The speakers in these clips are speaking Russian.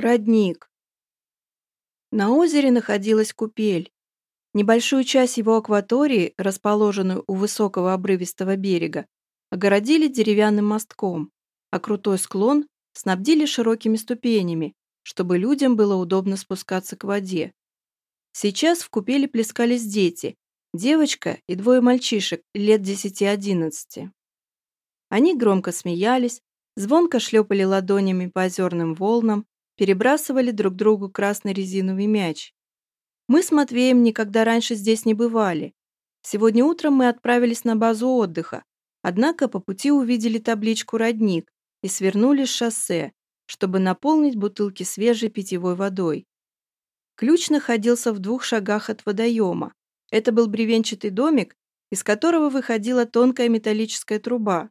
Родник. На озере находилась купель. Небольшую часть его акватории, расположенную у высокого обрывистого берега, огородили деревянным мостком, а крутой склон снабдили широкими ступенями, чтобы людям было удобно спускаться к воде. Сейчас в купели плескались дети, девочка и двое мальчишек лет 10-11. Они громко смеялись, звонко шлепали ладонями по озерным волнам, перебрасывали друг другу красный резиновый мяч. Мы с Матвеем никогда раньше здесь не бывали. Сегодня утром мы отправились на базу отдыха, однако по пути увидели табличку «Родник» и свернули с шоссе, чтобы наполнить бутылки свежей питьевой водой. Ключ находился в двух шагах от водоема. Это был бревенчатый домик, из которого выходила тонкая металлическая труба.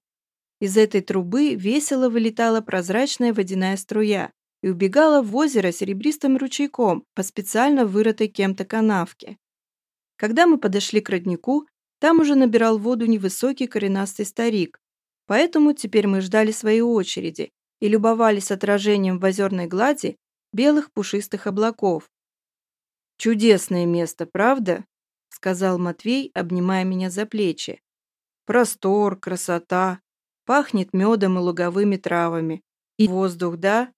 Из этой трубы весело вылетала прозрачная водяная струя, и убегала в озеро серебристым ручейком по специально вырытой кем-то канавке. Когда мы подошли к роднику, там уже набирал воду невысокий коренастый старик, поэтому теперь мы ждали своей очереди и любовались отражением в озерной глади белых пушистых облаков. «Чудесное место, правда?» — сказал Матвей, обнимая меня за плечи. «Простор, красота, пахнет медом и луговыми травами. И воздух, да?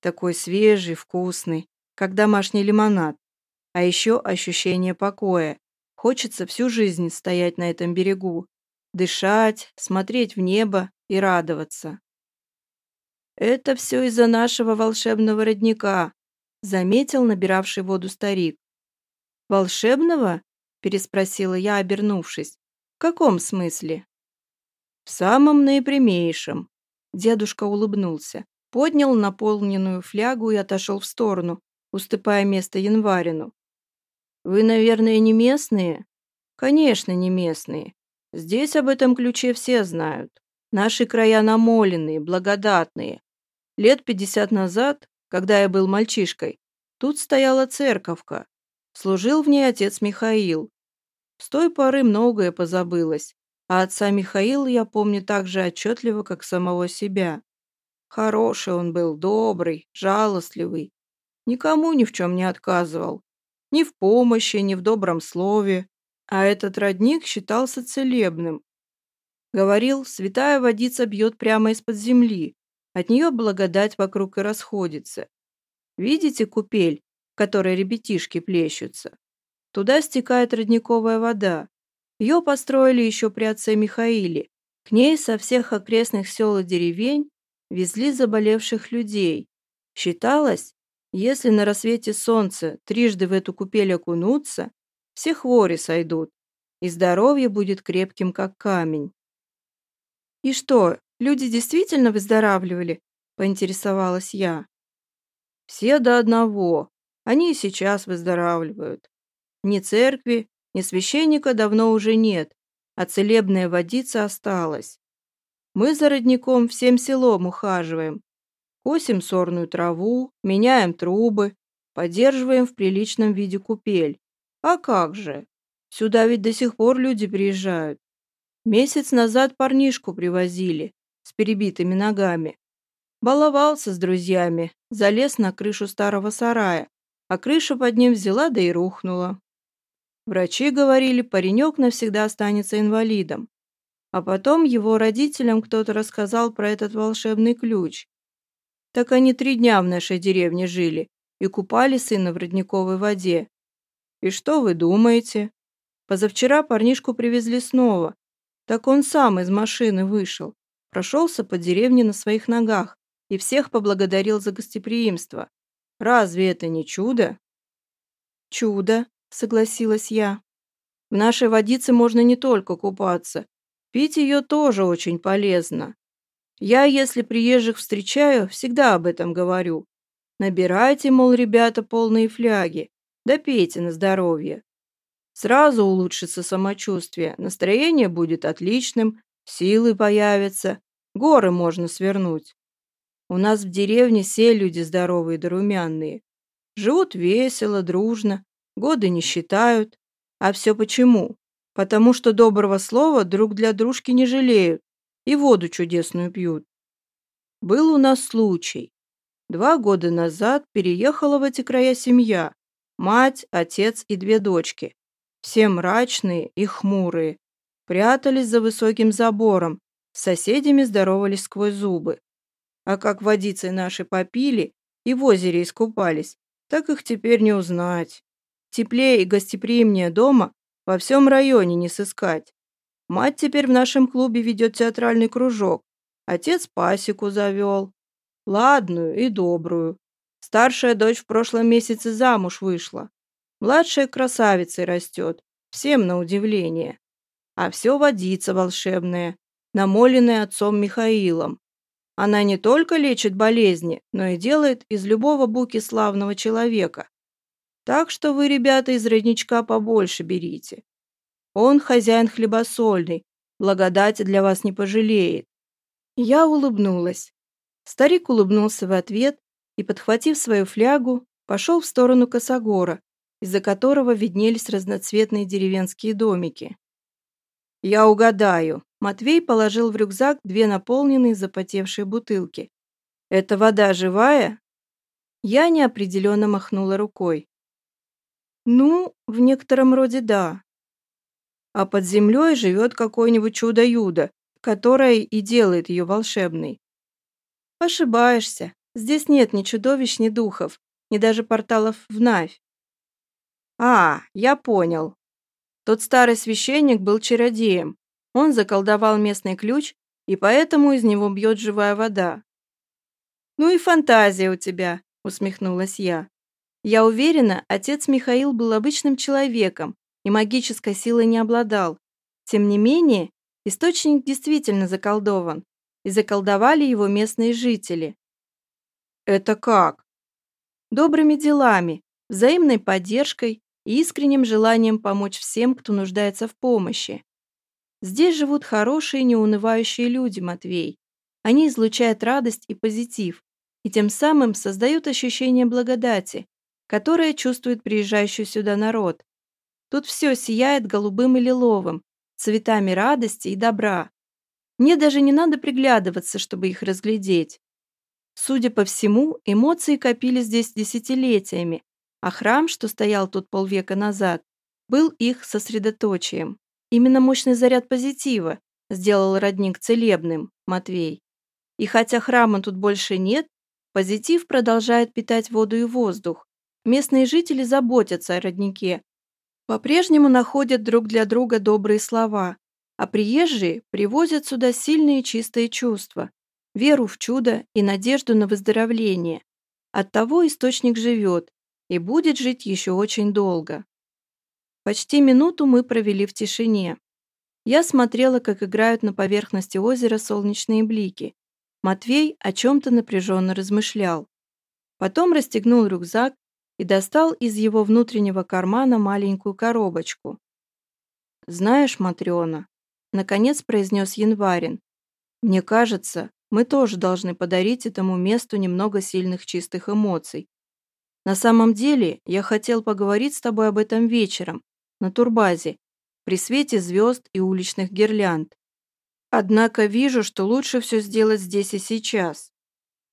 Такой свежий, вкусный, как домашний лимонад. А еще ощущение покоя. Хочется всю жизнь стоять на этом берегу, дышать, смотреть в небо и радоваться. «Это все из-за нашего волшебного родника», — заметил набиравший воду старик. «Волшебного?» — переспросила я, обернувшись. «В каком смысле?» «В самом наипрямейшем», — дедушка улыбнулся поднял наполненную флягу и отошел в сторону, уступая место январину. «Вы, наверное, не местные?» «Конечно, не местные. Здесь об этом ключе все знают. Наши края намоленные, благодатные. Лет пятьдесят назад, когда я был мальчишкой, тут стояла церковка. Служил в ней отец Михаил. С той поры многое позабылось, а отца Михаила я помню так же отчетливо, как самого себя. Хороший он был, добрый, жалостливый. Никому ни в чем не отказывал. Ни в помощи, ни в добром слове. А этот родник считался целебным. Говорил, святая водица бьет прямо из-под земли. От нее благодать вокруг и расходится. Видите купель, в которой ребятишки плещутся? Туда стекает родниковая вода. Ее построили еще при отце Михаиле. К ней со всех окрестных сел и деревень везли заболевших людей. Считалось, если на рассвете солнца трижды в эту купель окунуться, все хвори сойдут, и здоровье будет крепким, как камень. «И что, люди действительно выздоравливали?» – поинтересовалась я. «Все до одного. Они и сейчас выздоравливают. Ни церкви, ни священника давно уже нет, а целебная водица осталась. Мы за родником всем селом ухаживаем. Косим сорную траву, меняем трубы, поддерживаем в приличном виде купель. А как же? Сюда ведь до сих пор люди приезжают. Месяц назад парнишку привозили с перебитыми ногами. Баловался с друзьями, залез на крышу старого сарая, а крыша под ним взяла да и рухнула. Врачи говорили, паренек навсегда останется инвалидом. А потом его родителям кто-то рассказал про этот волшебный ключ. Так они три дня в нашей деревне жили и купали сына в родниковой воде. И что вы думаете? Позавчера парнишку привезли снова. Так он сам из машины вышел, прошелся по деревне на своих ногах и всех поблагодарил за гостеприимство. Разве это не чудо? Чудо, согласилась я. В нашей водице можно не только купаться, Пить ее тоже очень полезно. Я, если приезжих встречаю, всегда об этом говорю. Набирайте, мол, ребята, полные фляги, да пейте на здоровье. Сразу улучшится самочувствие, настроение будет отличным, силы появятся, горы можно свернуть. У нас в деревне все люди здоровые да румяные. Живут весело, дружно, годы не считают. А все почему? Потому что доброго слова друг для дружки не жалеют и воду чудесную пьют. Был у нас случай. Два года назад переехала в эти края семья. Мать, отец и две дочки. Все мрачные и хмурые. Прятались за высоким забором, с соседями здоровались сквозь зубы. А как водицы наши попили и в озере искупались, так их теперь не узнать. Теплее и гостеприимнее дома во всем районе не сыскать. Мать теперь в нашем клубе ведет театральный кружок. Отец пасеку завел. Ладную и добрую. Старшая дочь в прошлом месяце замуж вышла. Младшая красавицей растет. Всем на удивление. А все водица волшебная, намоленная отцом Михаилом. Она не только лечит болезни, но и делает из любого буки славного человека. Так что вы, ребята, из родничка побольше берите. Он хозяин хлебосольный, благодати для вас не пожалеет. Я улыбнулась. Старик улыбнулся в ответ и, подхватив свою флягу, пошел в сторону Косогора, из-за которого виднелись разноцветные деревенские домики. «Я угадаю», Матвей положил в рюкзак две наполненные запотевшие бутылки. «Это вода живая?» Я неопределенно махнула рукой. «Ну, в некотором роде да. А под землей живет какое-нибудь чудо-юдо, которое и делает ее волшебной». «Ошибаешься. Здесь нет ни чудовищ, ни духов, ни даже порталов в Навь». «А, я понял. Тот старый священник был чародеем, он заколдовал местный ключ, и поэтому из него бьет живая вода. «Ну и фантазия у тебя», — усмехнулась я. Я уверена, отец Михаил был обычным человеком и магической силой не обладал. Тем не менее, источник действительно заколдован, и заколдовали его местные жители. Это как? Добрыми делами, взаимной поддержкой и искренним желанием помочь всем, кто нуждается в помощи. Здесь живут хорошие, неунывающие люди, Матвей. Они излучают радость и позитив, и тем самым создают ощущение благодати, которое чувствует приезжающий сюда народ. Тут все сияет голубым и лиловым, цветами радости и добра. Мне даже не надо приглядываться, чтобы их разглядеть. Судя по всему, эмоции копили здесь десятилетиями, а храм, что стоял тут полвека назад, был их сосредоточием. Именно мощный заряд позитива сделал родник целебным, Матвей. И хотя храма тут больше нет, позитив продолжает питать воду и воздух. Местные жители заботятся о роднике, по-прежнему находят друг для друга добрые слова, а приезжие привозят сюда сильные чистые чувства, веру в чудо и надежду на выздоровление. Оттого источник живет и будет жить еще очень долго. Почти минуту мы провели в тишине. Я смотрела, как играют на поверхности озера солнечные блики. Матвей о чем-то напряженно размышлял. Потом расстегнул рюкзак и достал из его внутреннего кармана маленькую коробочку. «Знаешь, Матрёна», — наконец произнес Январин, «мне кажется, мы тоже должны подарить этому месту немного сильных чистых эмоций. На самом деле, я хотел поговорить с тобой об этом вечером, на турбазе, при свете звезд и уличных гирлянд. Однако вижу, что лучше все сделать здесь и сейчас.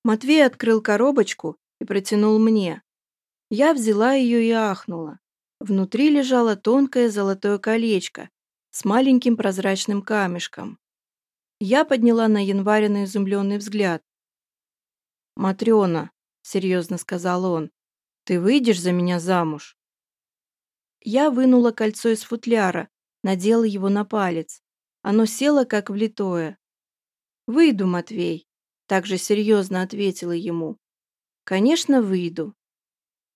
Матвей открыл коробочку и протянул мне. Я взяла ее и ахнула. Внутри лежало тонкое золотое колечко с маленьким прозрачным камешком. Я подняла на января изумленный взгляд. «Матрёна», — серьезно сказал он, — «ты выйдешь за меня замуж?» Я вынула кольцо из футляра, надела его на палец. Оно село как влитое. «Выйду, Матвей», — также серьезно ответила ему. «Конечно, выйду.